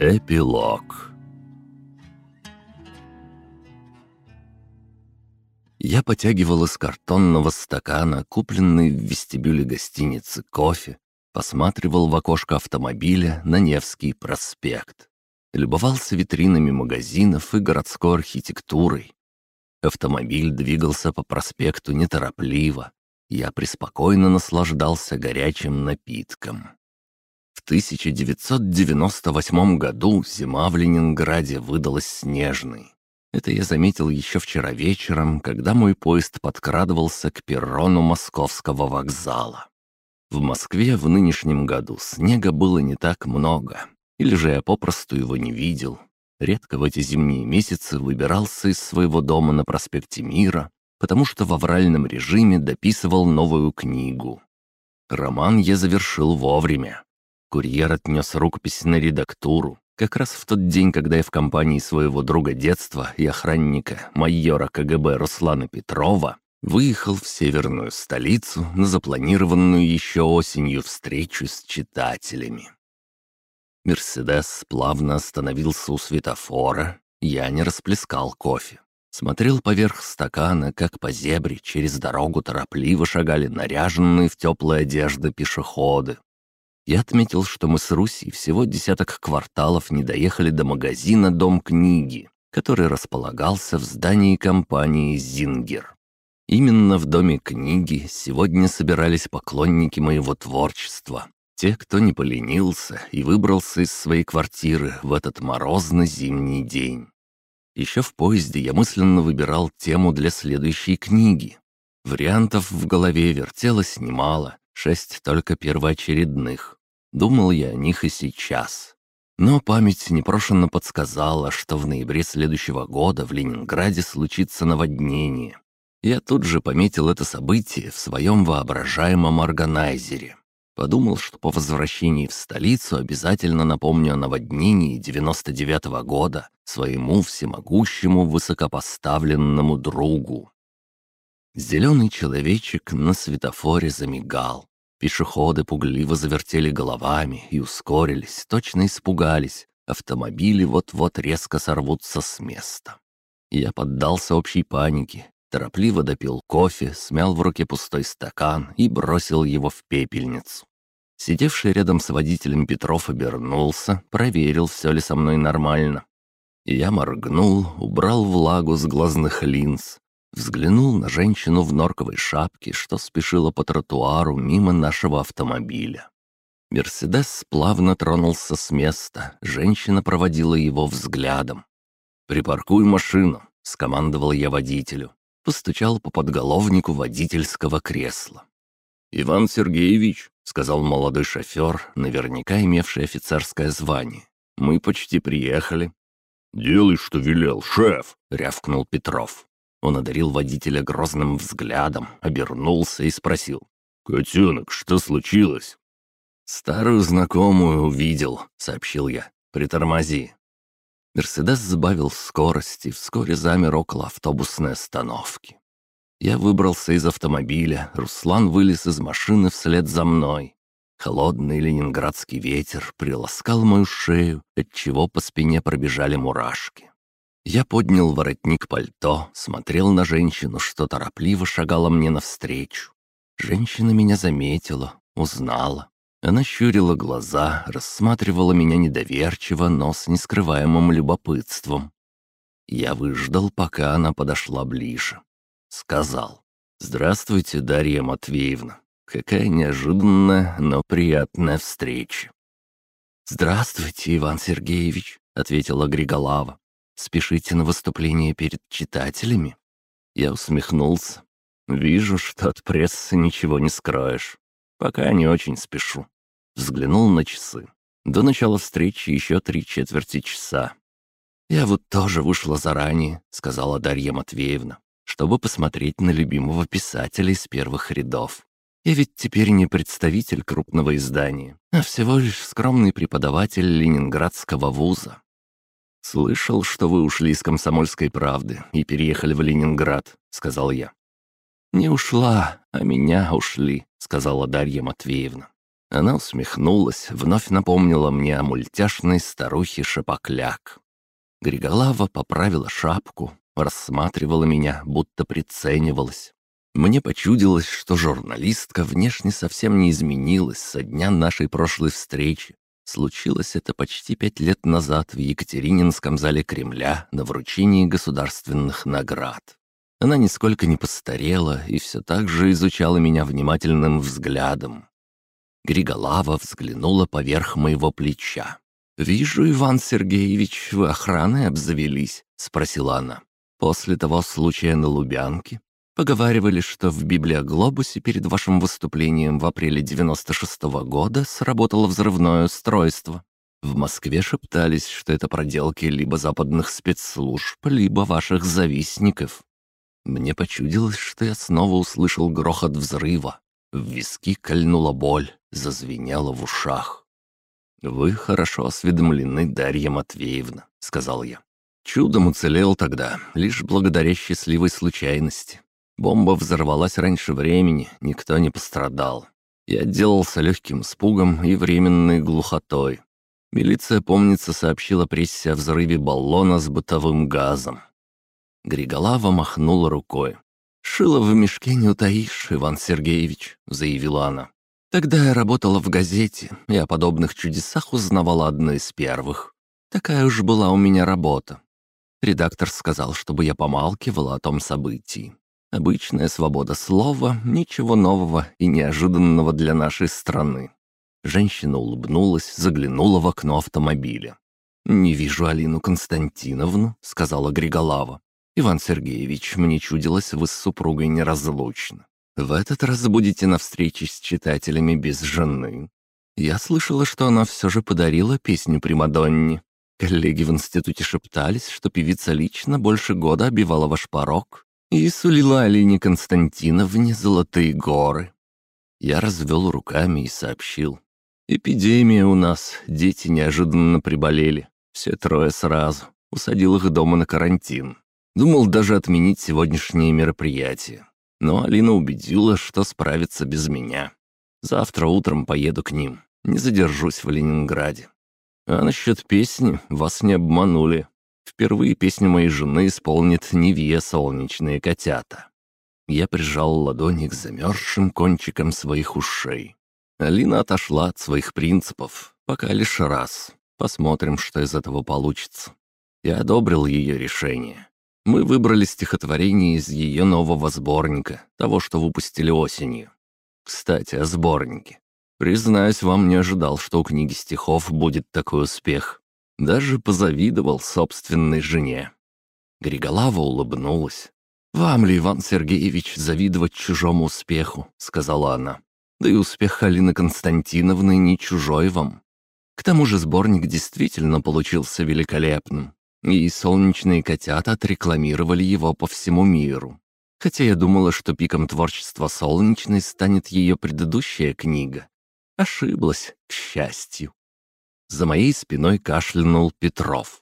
Эпилог Я потягивал из картонного стакана, купленный в вестибюле гостиницы, кофе, посматривал в окошко автомобиля на Невский проспект. Любовался витринами магазинов и городской архитектурой. Автомобиль двигался по проспекту неторопливо. Я преспокойно наслаждался горячим напитком. В 1998 году зима в Ленинграде выдалась снежной. Это я заметил еще вчера вечером, когда мой поезд подкрадывался к перрону московского вокзала. В Москве в нынешнем году снега было не так много, или же я попросту его не видел. Редко в эти зимние месяцы выбирался из своего дома на проспекте Мира, потому что в авральном режиме дописывал новую книгу. Роман я завершил вовремя. Курьер отнес рукопись на редактуру, как раз в тот день, когда я в компании своего друга детства и охранника, майора КГБ Руслана Петрова, выехал в северную столицу на запланированную еще осенью встречу с читателями. Мерседес плавно остановился у светофора, я не расплескал кофе. Смотрел поверх стакана, как по зебре через дорогу торопливо шагали наряженные в теплые одежды пешеходы. Я отметил, что мы с Русей всего десяток кварталов не доехали до магазина «Дом книги», который располагался в здании компании «Зингер». Именно в Доме книги сегодня собирались поклонники моего творчества, те, кто не поленился и выбрался из своей квартиры в этот морозный зимний день. Еще в поезде я мысленно выбирал тему для следующей книги. Вариантов в голове вертелось немало, шесть только первоочередных. Думал я о них и сейчас. Но память непрошенно подсказала, что в ноябре следующего года в Ленинграде случится наводнение. Я тут же пометил это событие в своем воображаемом органайзере. Подумал, что по возвращении в столицу обязательно напомню о наводнении 99 -го года своему всемогущему высокопоставленному другу. Зеленый человечек на светофоре замигал. Пешеходы пугливо завертели головами и ускорились, точно испугались. Автомобили вот-вот резко сорвутся с места. Я поддался общей панике, торопливо допил кофе, смял в руке пустой стакан и бросил его в пепельницу. Сидевший рядом с водителем Петров обернулся, проверил, все ли со мной нормально. Я моргнул, убрал влагу с глазных линз, Взглянул на женщину в норковой шапке, что спешила по тротуару мимо нашего автомобиля. Мерседес плавно тронулся с места, женщина проводила его взглядом. «Припаркуй машину», — скомандовал я водителю. Постучал по подголовнику водительского кресла. «Иван Сергеевич», — сказал молодой шофер, наверняка имевший офицерское звание, — «мы почти приехали». «Делай, что велел, шеф», — рявкнул Петров. Он одарил водителя грозным взглядом, обернулся и спросил. «Котенок, что случилось?» «Старую знакомую увидел», — сообщил я. «Притормози». Мерседес сбавил скорость и вскоре замер около автобусной остановки. Я выбрался из автомобиля, Руслан вылез из машины вслед за мной. Холодный ленинградский ветер приласкал мою шею, отчего по спине пробежали мурашки. Я поднял воротник пальто, смотрел на женщину, что торопливо шагала мне навстречу. Женщина меня заметила, узнала. Она щурила глаза, рассматривала меня недоверчиво, но с нескрываемым любопытством. Я выждал, пока она подошла ближе. Сказал, «Здравствуйте, Дарья Матвеевна. Какая неожиданная, но приятная встреча». «Здравствуйте, Иван Сергеевич», — ответила Григолава. Спешите на выступление перед читателями?» Я усмехнулся. «Вижу, что от прессы ничего не скроешь. Пока не очень спешу». Взглянул на часы. До начала встречи еще три четверти часа. «Я вот тоже вышла заранее», — сказала Дарья Матвеевна, «чтобы посмотреть на любимого писателя из первых рядов. Я ведь теперь не представитель крупного издания, а всего лишь скромный преподаватель Ленинградского вуза. «Слышал, что вы ушли из комсомольской правды и переехали в Ленинград», — сказал я. «Не ушла, а меня ушли», — сказала Дарья Матвеевна. Она усмехнулась, вновь напомнила мне о мультяшной старухе Шапокляк. Григолава поправила шапку, рассматривала меня, будто приценивалась. Мне почудилось, что журналистка внешне совсем не изменилась со дня нашей прошлой встречи. Случилось это почти пять лет назад в Екатерининском зале Кремля на вручении государственных наград. Она нисколько не постарела и все так же изучала меня внимательным взглядом. Григолава взглянула поверх моего плеча. «Вижу, Иван Сергеевич, вы охраной обзавелись?» — спросила она. «После того случая на Лубянке поговаривали, что в Библиоглобусе перед вашим выступлением в апреле 96 -го года сработало взрывное устройство. В Москве шептались, что это проделки либо западных спецслужб, либо ваших завистников. Мне почудилось, что я снова услышал грохот взрыва. В виски кольнула боль, зазвенела в ушах. «Вы хорошо осведомлены, Дарья Матвеевна», — сказал я. Чудом уцелел тогда, лишь благодаря счастливой случайности. Бомба взорвалась раньше времени, никто не пострадал. Я отделался легким испугом и временной глухотой. Милиция, помнится, сообщила прессе о взрыве баллона с бытовым газом. Григолава махнула рукой. «Шило в мешке не утаишь, Иван Сергеевич», — заявила она. Тогда я работала в газете, и о подобных чудесах узнавала одной из первых. Такая уж была у меня работа. Редактор сказал, чтобы я помалкивала о том событии. Обычная свобода слова, ничего нового и неожиданного для нашей страны. Женщина улыбнулась, заглянула в окно автомобиля. «Не вижу Алину Константиновну», — сказала Григолава. «Иван Сергеевич, мне чудилось, вы с супругой неразлучны. В этот раз будете на встрече с читателями без жены. Я слышала, что она все же подарила песню Примадонне. Коллеги в институте шептались, что певица лично больше года обивала ваш порог и сулила Алине Константиновне золотые горы. Я развел руками и сообщил. Эпидемия у нас, дети неожиданно приболели. Все трое сразу. Усадил их дома на карантин. Думал даже отменить сегодняшнее мероприятие. Но Алина убедила, что справится без меня. Завтра утром поеду к ним. Не задержусь в Ленинграде. А насчет песни вас не обманули. Впервые песню моей жены исполнит Невье «Солнечные котята». Я прижал ладони к замерзшим кончикам своих ушей. Алина отошла от своих принципов, пока лишь раз. Посмотрим, что из этого получится. Я одобрил ее решение. Мы выбрали стихотворение из ее нового сборника, того, что выпустили осенью. Кстати, о сборнике. Признаюсь, вам не ожидал, что у книги стихов будет такой успех. Даже позавидовал собственной жене. Григолава улыбнулась. «Вам ли, Иван Сергеевич, завидовать чужому успеху?» — сказала она. «Да и успех Алины Константиновны не чужой вам. К тому же сборник действительно получился великолепным и солнечные котята отрекламировали его по всему миру. Хотя я думала, что пиком творчества солнечной станет ее предыдущая книга. Ошиблась, к счастью. За моей спиной кашлянул Петров.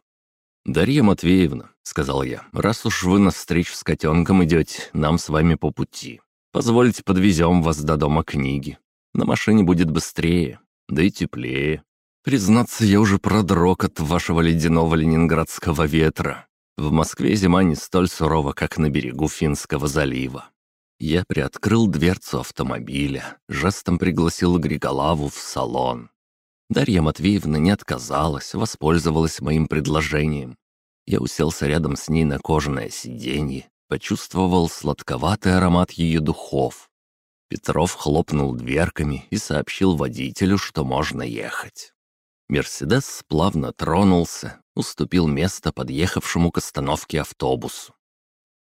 «Дарья Матвеевна», — сказал я, — «раз уж вы на встречу с котенком идете, нам с вами по пути. Позвольте подвезем вас до дома книги. На машине будет быстрее, да и теплее. Признаться, я уже продрог от вашего ледяного ленинградского ветра. В Москве зима не столь сурова, как на берегу Финского залива. Я приоткрыл дверцу автомобиля, жестом пригласил Григолаву в салон. Дарья Матвеевна не отказалась, воспользовалась моим предложением. Я уселся рядом с ней на кожаное сиденье, почувствовал сладковатый аромат ее духов. Петров хлопнул дверками и сообщил водителю, что можно ехать. Мерседес плавно тронулся, уступил место подъехавшему к остановке автобусу.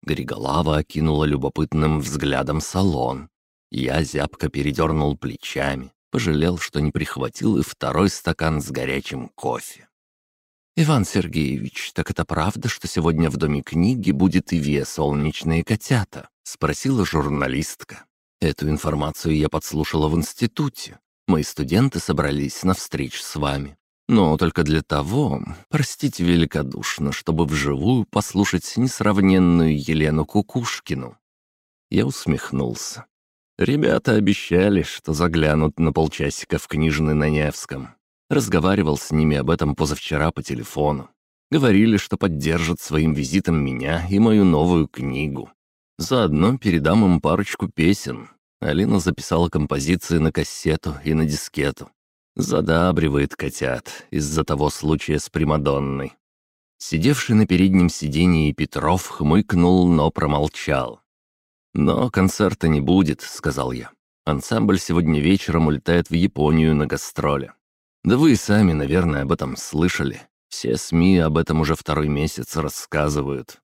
Григолава окинула любопытным взглядом салон. Я зябко передернул плечами, пожалел, что не прихватил и второй стакан с горячим кофе. «Иван Сергеевич, так это правда, что сегодня в Доме книги будет и ве солнечные котята?» — спросила журналистка. Эту информацию я подслушала в институте. Мои студенты собрались на встречу с вами. Но только для того, простите великодушно, чтобы вживую послушать несравненную Елену Кукушкину». Я усмехнулся. Ребята обещали, что заглянут на полчасика в книжный на Невском. Разговаривал с ними об этом позавчера по телефону. Говорили, что поддержат своим визитом меня и мою новую книгу. Заодно передам им парочку песен. Алина записала композиции на кассету и на дискету. Задабривает котят из-за того случая с Примадонной. Сидевший на переднем сиденье Петров хмыкнул, но промолчал. «Но концерта не будет», — сказал я. «Ансамбль сегодня вечером улетает в Японию на гастроли. Да вы сами, наверное, об этом слышали. Все СМИ об этом уже второй месяц рассказывают.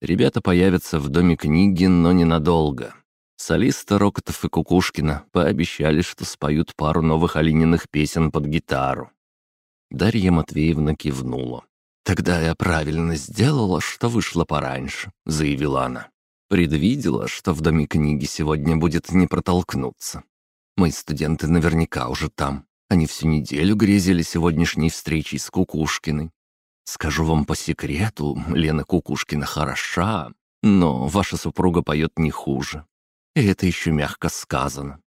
Ребята появятся в Доме книги, но ненадолго. Солисты Рокотов и Кукушкина пообещали, что споют пару новых Алининых песен под гитару. Дарья Матвеевна кивнула. «Тогда я правильно сделала, что вышла пораньше», — заявила она. «Предвидела, что в Доме книги сегодня будет не протолкнуться. Мои студенты наверняка уже там. Они всю неделю грезили сегодняшней встречей с Кукушкиной. Скажу вам по секрету, Лена Кукушкина хороша, но ваша супруга поет не хуже. И это еще мягко сказано.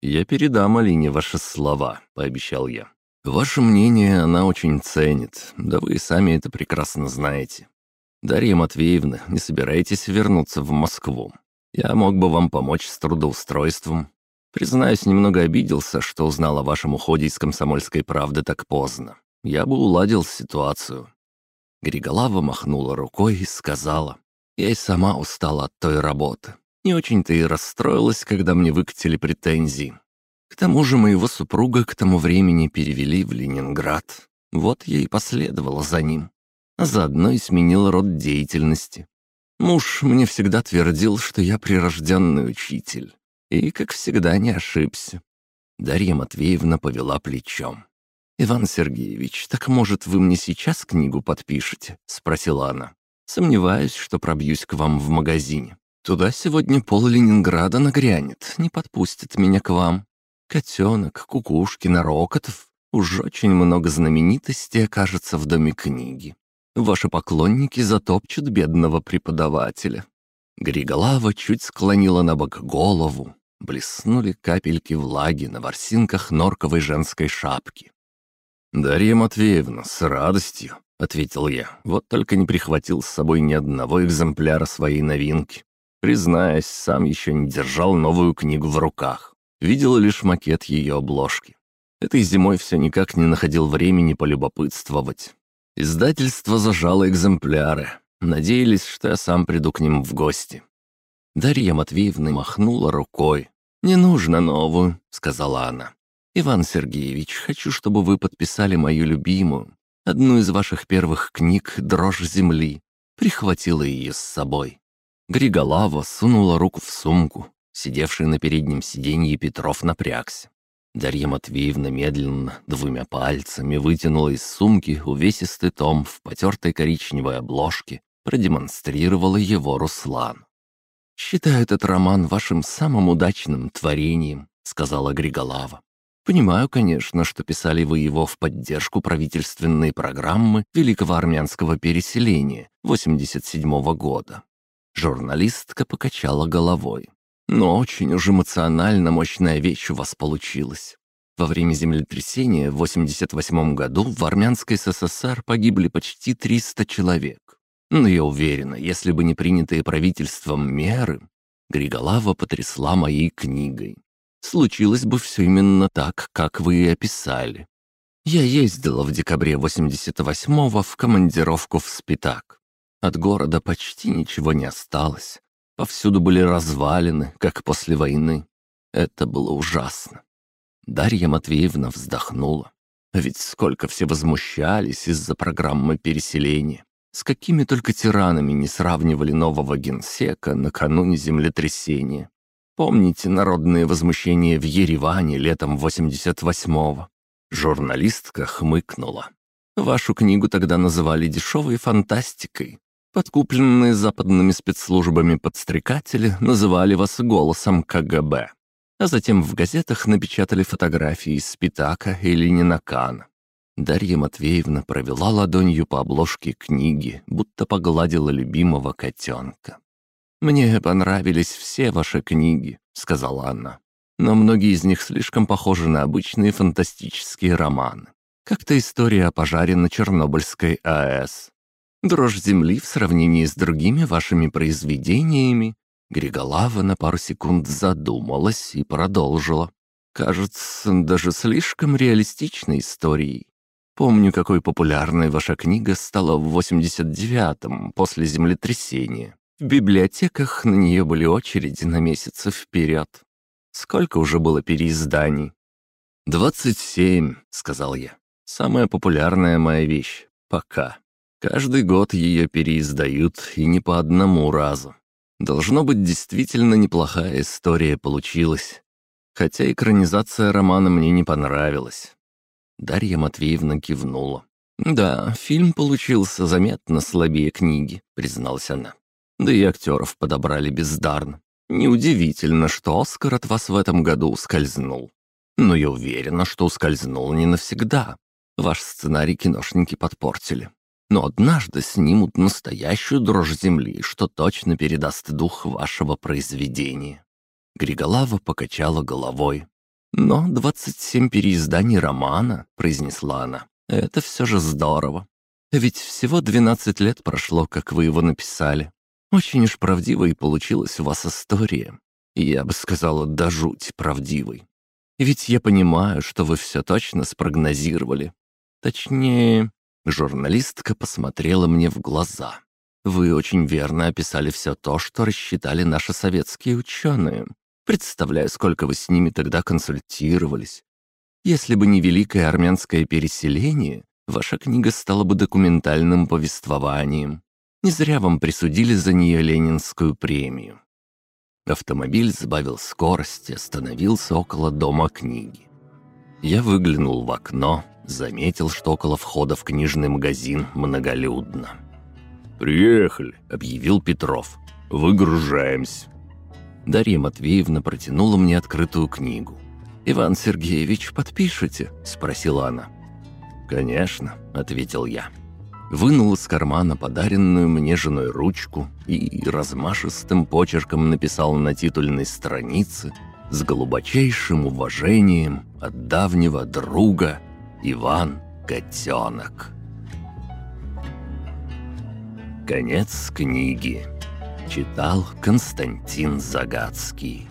«Я передам Алине ваши слова», — пообещал я. «Ваше мнение она очень ценит, да вы и сами это прекрасно знаете. Дарья Матвеевна, не собираетесь вернуться в Москву? Я мог бы вам помочь с трудоустройством, Признаюсь, немного обиделся, что узнал о вашем уходе из комсомольской правды так поздно. Я бы уладил ситуацию». Григолава махнула рукой и сказала, «Я и сама устала от той работы. Не очень-то и расстроилась, когда мне выкатили претензии. К тому же моего супруга к тому времени перевели в Ленинград. Вот я и последовала за ним. А заодно и сменила род деятельности. Муж мне всегда твердил, что я прирожденный учитель. И, как всегда, не ошибся. Дарья Матвеевна повела плечом. «Иван Сергеевич, так, может, вы мне сейчас книгу подпишете?» — спросила она. «Сомневаюсь, что пробьюсь к вам в магазине. Туда сегодня пол Ленинграда нагрянет, не подпустит меня к вам. Котенок, Кукушкин, Рокотов. Уж очень много знаменитостей окажется в Доме книги. Ваши поклонники затопчут бедного преподавателя». Григолава чуть склонила на бок голову, блеснули капельки влаги на ворсинках норковой женской шапки. «Дарья Матвеевна, с радостью», — ответил я, вот только не прихватил с собой ни одного экземпляра своей новинки. Признаюсь, сам еще не держал новую книгу в руках. Видел лишь макет ее обложки. Этой зимой все никак не находил времени полюбопытствовать. Издательство зажало экземпляры. Надеялись, что я сам приду к ним в гости. Дарья Матвеевна махнула рукой, «Не нужно новую», — сказала она. «Иван Сергеевич, хочу, чтобы вы подписали мою любимую, одну из ваших первых книг «Дрожь земли». Прихватила ее с собой». Григолава сунула руку в сумку. Сидевший на переднем сиденье Петров напрягся. Дарья Матвеевна медленно, двумя пальцами вытянула из сумки увесистый том в потертой коричневой обложке, продемонстрировала его Руслан. «Считаю этот роман вашим самым удачным творением», — сказала Григолава. «Понимаю, конечно, что писали вы его в поддержку правительственной программы Великого армянского переселения 87 -го года». Журналистка покачала головой. «Но очень уж эмоционально мощная вещь у вас получилась. Во время землетрясения в 88 году в Армянской СССР погибли почти 300 человек. Но я уверена, если бы не принятые правительством меры, Григолава потрясла моей книгой. Случилось бы все именно так, как вы и описали. Я ездила в декабре 88-го в командировку в Спитак. От города почти ничего не осталось. Повсюду были развалины, как после войны. Это было ужасно. Дарья Матвеевна вздохнула. Ведь сколько все возмущались из-за программы переселения. С какими только тиранами не сравнивали нового генсека накануне землетрясения. Помните народные возмущения в Ереване летом 88-го? Журналистка хмыкнула. Вашу книгу тогда называли дешевой фантастикой. Подкупленные западными спецслужбами подстрекатели называли вас голосом КГБ. А затем в газетах напечатали фотографии из Спитака или Нинакана. Дарья Матвеевна провела ладонью по обложке книги, будто погладила любимого котенка. «Мне понравились все ваши книги», — сказала Анна. «Но многие из них слишком похожи на обычные фантастические романы. Как-то история о пожаре на Чернобыльской АЭС. Дрожь земли в сравнении с другими вашими произведениями». Григолава на пару секунд задумалась и продолжила. «Кажется, даже слишком реалистичной историей. Помню, какой популярной ваша книга стала в 89-м, после землетрясения. В библиотеках на нее были очереди на месяцы вперед. Сколько уже было переизданий? «Двадцать семь», — сказал я. «Самая популярная моя вещь. Пока. Каждый год ее переиздают, и не по одному разу. Должно быть, действительно неплохая история получилась. Хотя экранизация романа мне не понравилась. Дарья Матвеевна кивнула. «Да, фильм получился заметно слабее книги», — призналась она. «Да и актеров подобрали бездарно. Неудивительно, что Оскар от вас в этом году ускользнул. Но я уверена, что ускользнул не навсегда. Ваш сценарий киношники подпортили. Но однажды снимут настоящую дрожь земли, что точно передаст дух вашего произведения». Григолава покачала головой. «Но двадцать семь переизданий романа», — произнесла она, — «это все же здорово. Ведь всего двенадцать лет прошло, как вы его написали. Очень уж правдивой получилась у вас история. Я бы сказала, до жуть правдивой. Ведь я понимаю, что вы все точно спрогнозировали. Точнее, журналистка посмотрела мне в глаза. Вы очень верно описали все то, что рассчитали наши советские ученые. Представляю, сколько вы с ними тогда консультировались. Если бы не великое армянское переселение, ваша книга стала бы документальным повествованием. Не зря вам присудили за нее Ленинскую премию. Автомобиль сбавил скорость и остановился около дома книги. Я выглянул в окно, заметил, что около входа в книжный магазин многолюдно. «Приехали», — объявил Петров. «Выгружаемся». Дарья Матвеевна протянула мне открытую книгу. «Иван Сергеевич, подпишите?» — спросила она. «Конечно», — ответил я. Вынул из кармана подаренную мне женой ручку и размашистым почерком написал на титульной странице с глубочайшим уважением от давнего друга Иван Котенок. Конец книги. Читал Константин Загадский.